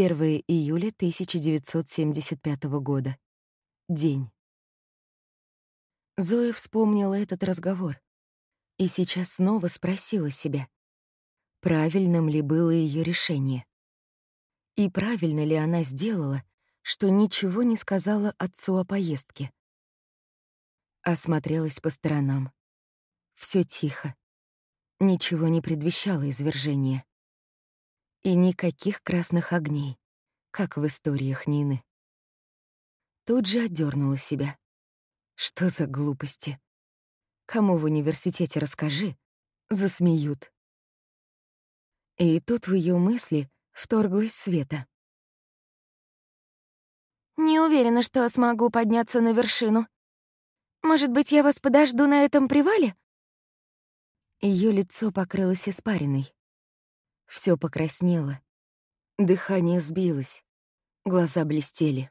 1 июля 1975 года. День. Зоя вспомнила этот разговор и сейчас снова спросила себя, правильным ли было ее решение. И правильно ли она сделала, что ничего не сказала отцу о поездке. Осмотрелась по сторонам. Все тихо. Ничего не предвещало извержения. И никаких красных огней, как в историях Нины. Тут же отдернула себя. Что за глупости? Кому в университете расскажи, засмеют. И тут в ее мысли вторглась Света. «Не уверена, что смогу подняться на вершину. Может быть, я вас подожду на этом привале?» Ее лицо покрылось испариной. Все покраснело. Дыхание сбилось. Глаза блестели.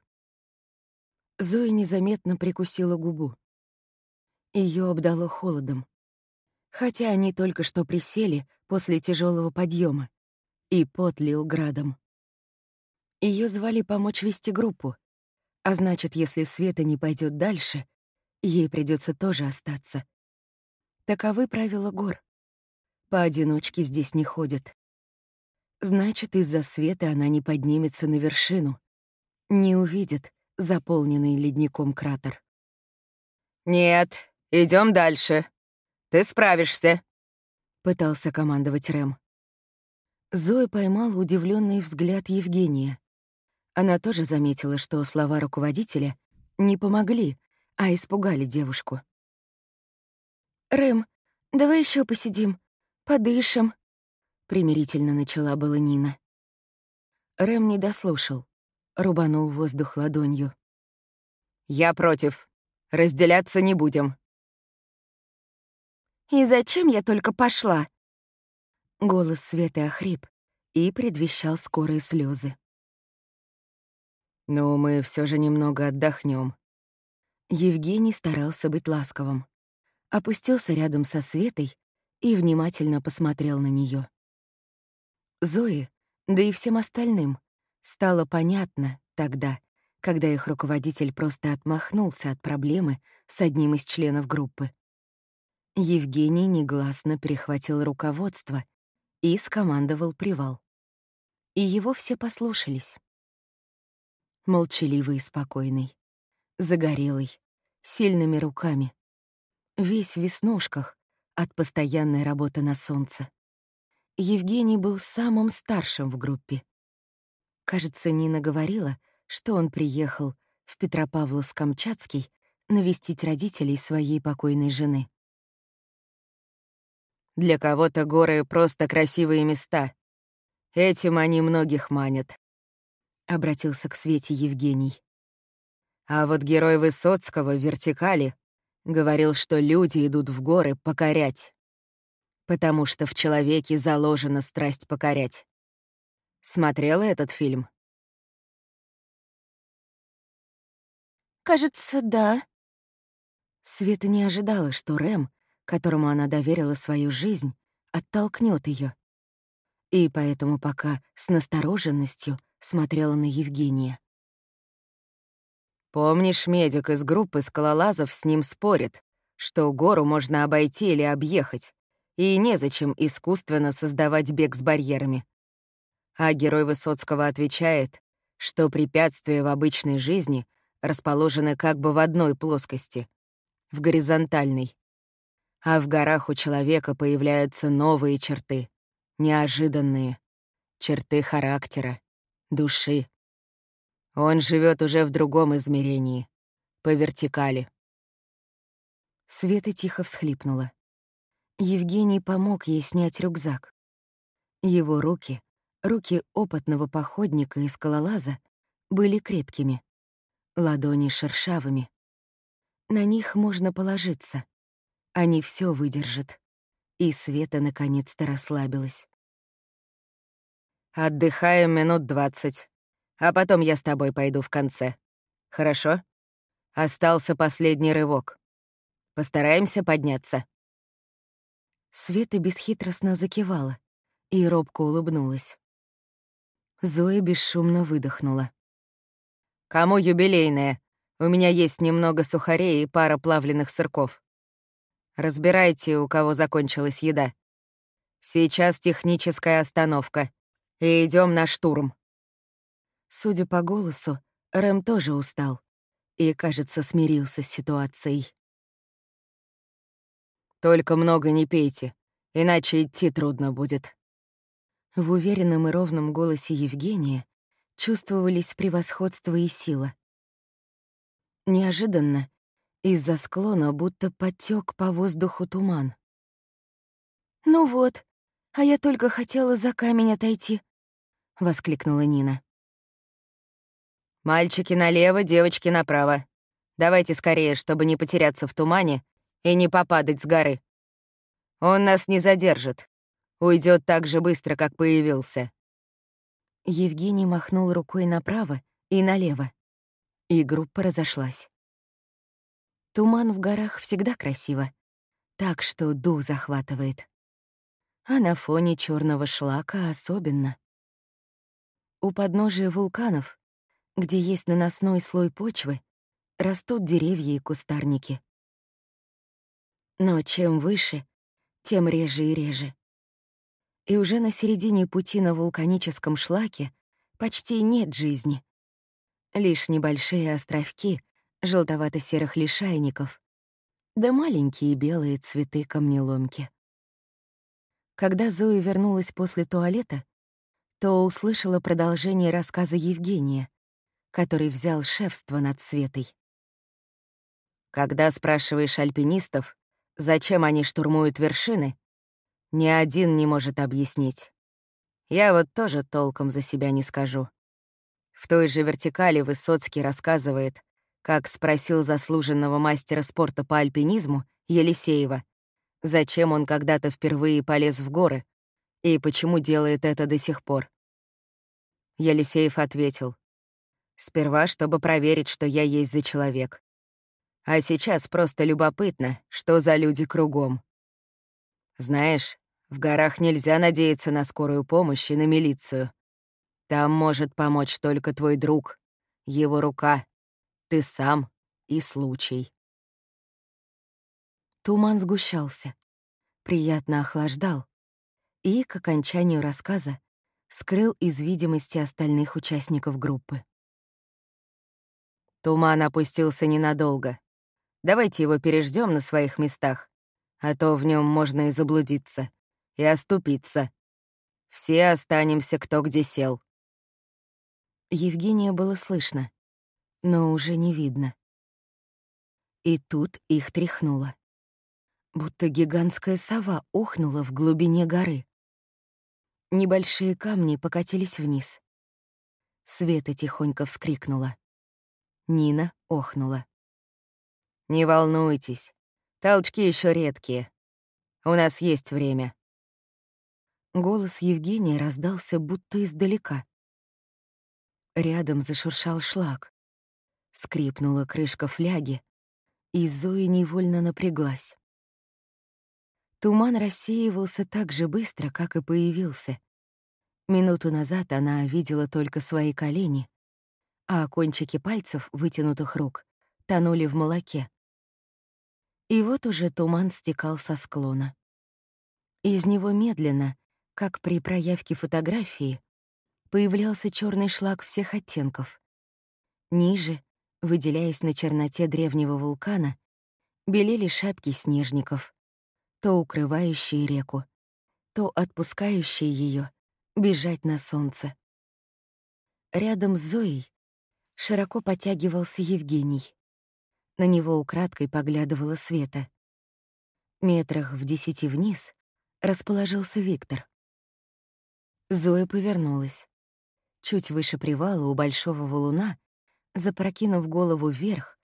Зоя незаметно прикусила губу. Ее обдало холодом. Хотя они только что присели после тяжелого подъема, и пот лил градом. Ее звали помочь вести группу, а значит, если Света не пойдет дальше, ей придется тоже остаться. Таковы правила гор. Поодиночке здесь не ходят. Значит, из-за света она не поднимется на вершину, не увидит заполненный ледником кратер. «Нет, идем дальше. Ты справишься», — пытался командовать Рэм. Зоя поймала удивленный взгляд Евгения. Она тоже заметила, что слова руководителя не помогли, а испугали девушку. «Рэм, давай еще посидим, подышим», — примирительно начала была Нина. Рэм не дослушал, рубанул воздух ладонью. «Я против. Разделяться не будем». «И зачем я только пошла?» Голос Светы охрип и предвещал скорые слезы. «Но мы все же немного отдохнем. Евгений старался быть ласковым. Опустился рядом со Светой и внимательно посмотрел на нее. Зои, да и всем остальным, стало понятно тогда, когда их руководитель просто отмахнулся от проблемы с одним из членов группы. Евгений негласно перехватил руководство и скомандовал привал. И его все послушались. Молчаливый и спокойный, загорелый, сильными руками, весь в веснушках от постоянной работы на солнце. Евгений был самым старшим в группе. Кажется, Нина говорила, что он приехал в Петропавловск-Камчатский навестить родителей своей покойной жены. Для кого-то горы — просто красивые места. Этим они многих манят», — обратился к Свете Евгений. А вот герой Высоцкого в «Вертикали» говорил, что люди идут в горы покорять, потому что в человеке заложена страсть покорять. Смотрела этот фильм? «Кажется, да». Света не ожидала, что Рэм которому она доверила свою жизнь, оттолкнет ее. И поэтому пока с настороженностью смотрела на Евгения. «Помнишь, медик из группы скалолазов с ним спорит, что гору можно обойти или объехать, и незачем искусственно создавать бег с барьерами. А герой Высоцкого отвечает, что препятствия в обычной жизни расположены как бы в одной плоскости, в горизонтальной, а в горах у человека появляются новые черты, неожиданные, черты характера, души. Он живет уже в другом измерении, по вертикали. Света тихо всхлипнула. Евгений помог ей снять рюкзак. Его руки, руки опытного походника и скалолаза, были крепкими, ладони шершавыми. На них можно положиться — они все выдержат. И Света наконец-то расслабилась. «Отдыхаем минут двадцать, а потом я с тобой пойду в конце. Хорошо? Остался последний рывок. Постараемся подняться». Света бесхитростно закивала и робко улыбнулась. Зоя бесшумно выдохнула. «Кому юбилейная? У меня есть немного сухарей и пара плавленных сырков. Разбирайте, у кого закончилась еда. Сейчас техническая остановка. И идем на штурм». Судя по голосу, Рэм тоже устал и, кажется, смирился с ситуацией. «Только много не пейте, иначе идти трудно будет». В уверенном и ровном голосе Евгения чувствовались превосходство и сила. Неожиданно из-за склона будто потек по воздуху туман. «Ну вот, а я только хотела за камень отойти», — воскликнула Нина. «Мальчики налево, девочки направо. Давайте скорее, чтобы не потеряться в тумане и не попадать с горы. Он нас не задержит. Уйдет так же быстро, как появился». Евгений махнул рукой направо и налево, и группа разошлась. Туман в горах всегда красиво, так что дух захватывает. А на фоне черного шлака особенно. У подножия вулканов где есть наносной слой почвы, растут деревья и кустарники. Но чем выше, тем реже и реже. И уже на середине пути на вулканическом шлаке почти нет жизни. Лишь небольшие островки желтовато-серых лишайников, да маленькие белые цветы камнеломки. Когда Зоя вернулась после туалета, то услышала продолжение рассказа Евгения, который взял шефство над Светой. Когда спрашиваешь альпинистов, зачем они штурмуют вершины, ни один не может объяснить. Я вот тоже толком за себя не скажу. В той же вертикали Высоцкий рассказывает, как спросил заслуженного мастера спорта по альпинизму Елисеева, зачем он когда-то впервые полез в горы и почему делает это до сих пор. Елисеев ответил, Сперва, чтобы проверить, что я есть за человек. А сейчас просто любопытно, что за люди кругом. Знаешь, в горах нельзя надеяться на скорую помощь и на милицию. Там может помочь только твой друг, его рука, ты сам и случай. Туман сгущался, приятно охлаждал и, к окончанию рассказа, скрыл из видимости остальных участников группы. Туман опустился ненадолго. Давайте его переждем на своих местах, а то в нем можно и заблудиться, и оступиться. Все останемся кто где сел. Евгения было слышно, но уже не видно. И тут их тряхнуло. Будто гигантская сова охнула в глубине горы. Небольшие камни покатились вниз. Света тихонько вскрикнула. Нина охнула. «Не волнуйтесь, толчки еще редкие. У нас есть время». Голос Евгения раздался будто издалека. Рядом зашуршал шлак. Скрипнула крышка фляги, и Зоя невольно напряглась. Туман рассеивался так же быстро, как и появился. Минуту назад она видела только свои колени, а кончики пальцев, вытянутых рук, тонули в молоке. И вот уже туман стекал со склона. Из него медленно, как при проявке фотографии, появлялся черный шлак всех оттенков. Ниже, выделяясь на черноте древнего вулкана, белели шапки снежников, то укрывающие реку, то отпускающие ее бежать на солнце. Рядом с Зоей широко потягивался Евгений. На него украдкой поглядывала Света. Метрах в десяти вниз расположился Виктор. Зоя повернулась. Чуть выше привала у большого валуна, запрокинув голову вверх,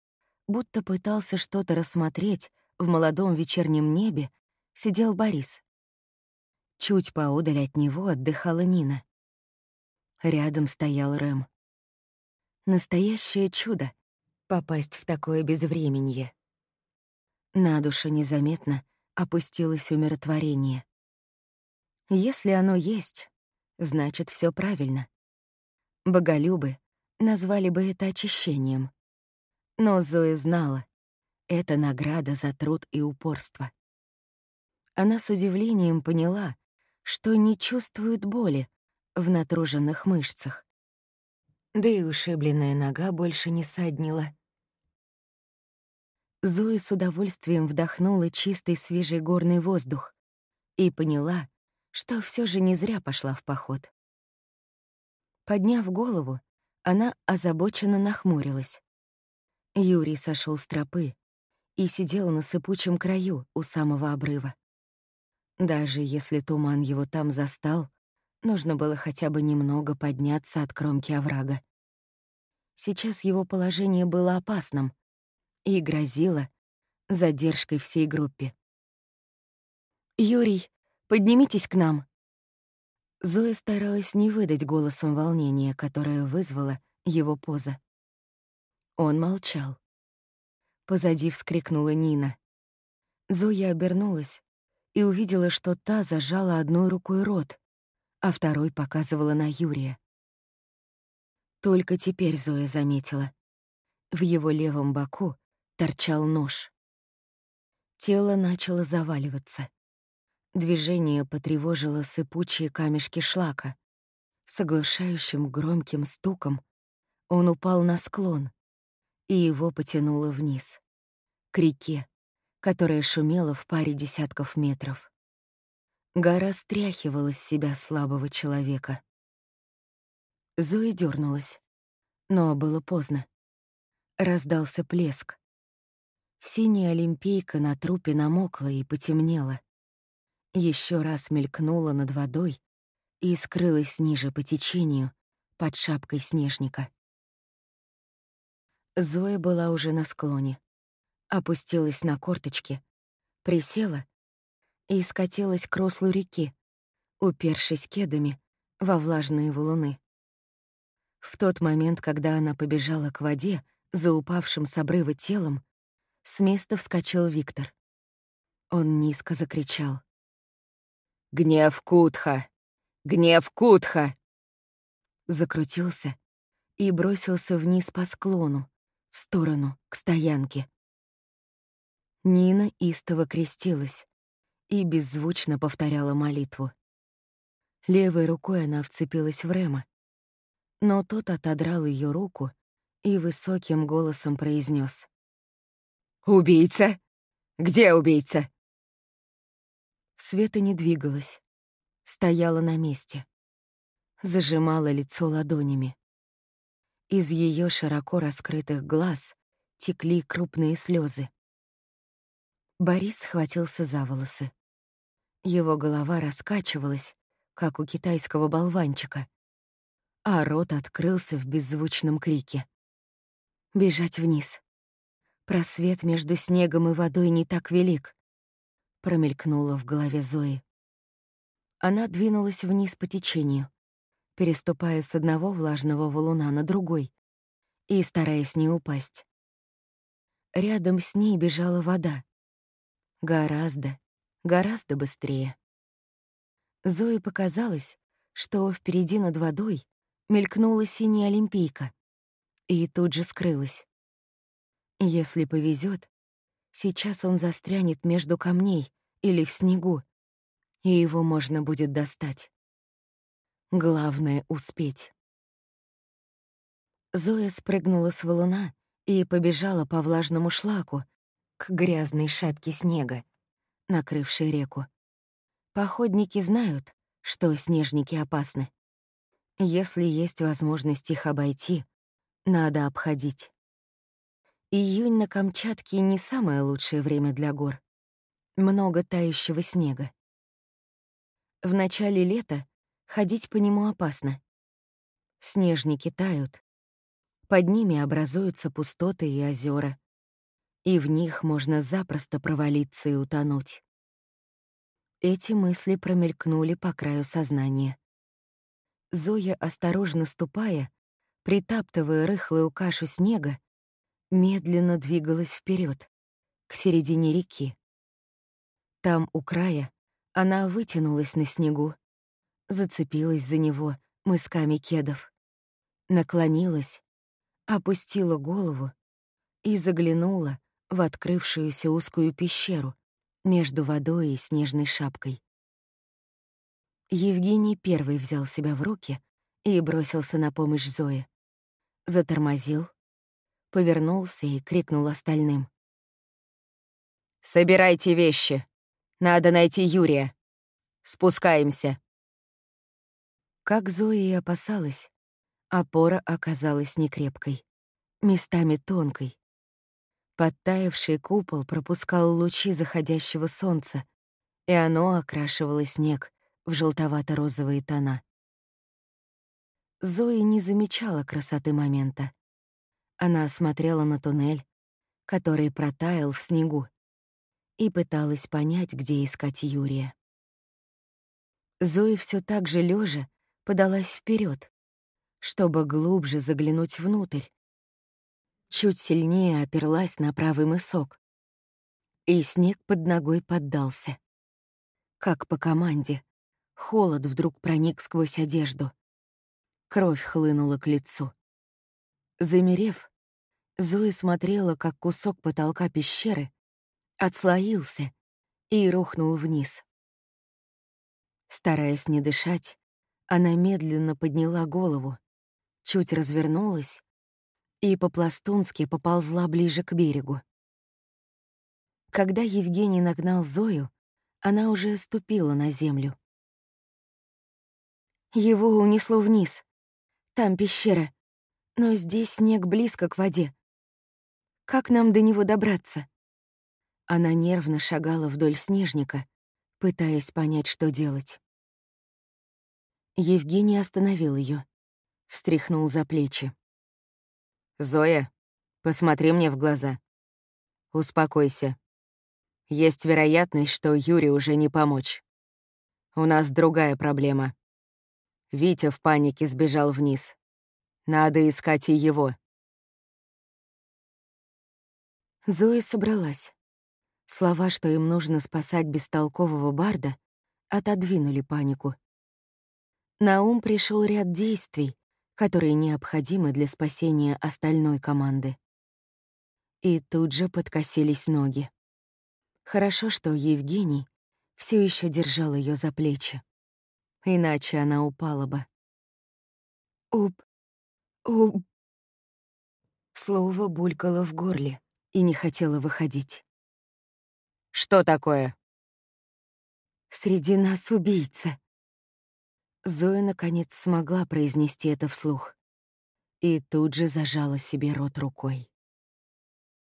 будто пытался что-то рассмотреть в молодом вечернем небе, сидел Борис. Чуть поодаль от него отдыхала Нина. Рядом стоял Рэм. Настоящее чудо — попасть в такое безвременье. На душу незаметно опустилось умиротворение. Если оно есть, значит, все правильно. Боголюбы назвали бы это очищением. Но Зоя знала, это награда за труд и упорство. Она с удивлением поняла, что не чувствует боли в натруженных мышцах. Да и ушибленная нога больше не саднила. Зоя с удовольствием вдохнула чистый свежий горный воздух и поняла, что все же не зря пошла в поход. Подняв голову, она озабоченно нахмурилась. Юрий сошел с тропы и сидел на сыпучем краю у самого обрыва. Даже если туман его там застал, нужно было хотя бы немного подняться от кромки оврага. Сейчас его положение было опасным и грозило задержкой всей группе. «Юрий, поднимитесь к нам!» Зоя старалась не выдать голосом волнения, которое вызвало его поза. Он молчал. Позади вскрикнула Нина. Зоя обернулась и увидела, что та зажала одной рукой рот, а второй показывала на Юрия. Только теперь Зоя заметила. В его левом боку торчал нож. Тело начало заваливаться. Движение потревожило сыпучие камешки шлака. С оглушающим громким стуком он упал на склон, и его потянуло вниз, к реке, которая шумела в паре десятков метров. Гора стряхивала с себя слабого человека. Зои дернулась, но было поздно. Раздался плеск. Синяя олимпийка на трупе намокла и потемнела. Еще раз мелькнула над водой и скрылась ниже по течению, под шапкой снежника. Зоя была уже на склоне. Опустилась на корточки, присела и скатилась к руслу реки, упершись кедами во влажные валуны. В тот момент, когда она побежала к воде, за упавшим с обрыва телом, с места вскочил Виктор. Он низко закричал. «Гнев Кутха! Гнев Кутха!» Закрутился и бросился вниз по склону, в сторону, к стоянке. Нина истово крестилась и беззвучно повторяла молитву. Левой рукой она вцепилась в Рема, но тот отодрал ее руку и высоким голосом произнес: «Убийца? Где убийца?» Света не двигалась, стояла на месте, зажимала лицо ладонями. Из ее широко раскрытых глаз текли крупные слезы. Борис схватился за волосы. Его голова раскачивалась, как у китайского болванчика, а рот открылся в беззвучном крике. Бежать вниз. Просвет между снегом и водой не так велик, промелькнуло в голове Зои. Она двинулась вниз по течению переступая с одного влажного валуна на другой и стараясь не упасть. Рядом с ней бежала вода. Гораздо, гораздо быстрее. Зое показалось, что впереди над водой мелькнула синяя олимпийка и тут же скрылась. Если повезет, сейчас он застрянет между камней или в снегу, и его можно будет достать. Главное — успеть. Зоя спрыгнула с валуна и побежала по влажному шлаку к грязной шапке снега, накрывшей реку. Походники знают, что снежники опасны. Если есть возможность их обойти, надо обходить. Июнь на Камчатке не самое лучшее время для гор. Много тающего снега. В начале лета Ходить по нему опасно. Снежники тают. Под ними образуются пустоты и озера, и в них можно запросто провалиться и утонуть. Эти мысли промелькнули по краю сознания. Зоя, осторожно ступая, притаптывая рыхлую кашу снега, медленно двигалась вперед, к середине реки. Там, у края, она вытянулась на снегу зацепилась за него мысками кедов наклонилась, опустила голову и заглянула в открывшуюся узкую пещеру между водой и снежной шапкой. Евгений первый взял себя в руки и бросился на помощь Зое. Затормозил, повернулся и крикнул остальным. «Собирайте вещи! Надо найти Юрия! Спускаемся!» Как Зоя и опасалась, опора оказалась некрепкой, местами тонкой. Подтаявший купол пропускал лучи заходящего солнца, и оно окрашивало снег в желтовато-розовые тона. Зои не замечала красоты момента. Она смотрела на туннель, который протаял в снегу, и пыталась понять, где искать Юрия. Зои все так же лежа подалась вперед, чтобы глубже заглянуть внутрь. Чуть сильнее оперлась на правый мысок, и снег под ногой поддался. Как по команде, холод вдруг проник сквозь одежду. Кровь хлынула к лицу. Замерев, Зоя смотрела, как кусок потолка пещеры отслоился и рухнул вниз. Стараясь не дышать, она медленно подняла голову, чуть развернулась и по-пластунски поползла ближе к берегу. Когда Евгений нагнал Зою, она уже ступила на землю. Его унесло вниз. Там пещера. Но здесь снег близко к воде. Как нам до него добраться? Она нервно шагала вдоль снежника, пытаясь понять, что делать. Евгений остановил ее, встряхнул за плечи. «Зоя, посмотри мне в глаза. Успокойся. Есть вероятность, что Юре уже не помочь. У нас другая проблема. Витя в панике сбежал вниз. Надо искать и его. Зоя собралась. Слова, что им нужно спасать бестолкового барда, отодвинули панику. На ум пришел ряд действий, которые необходимы для спасения остальной команды. И тут же подкосились ноги. Хорошо, что Евгений все еще держал ее за плечи. Иначе она упала бы. «Уп, уп...» Слово булькало в горле и не хотело выходить. «Что такое?» «Среди нас убийца». Зоя, наконец, смогла произнести это вслух и тут же зажала себе рот рукой.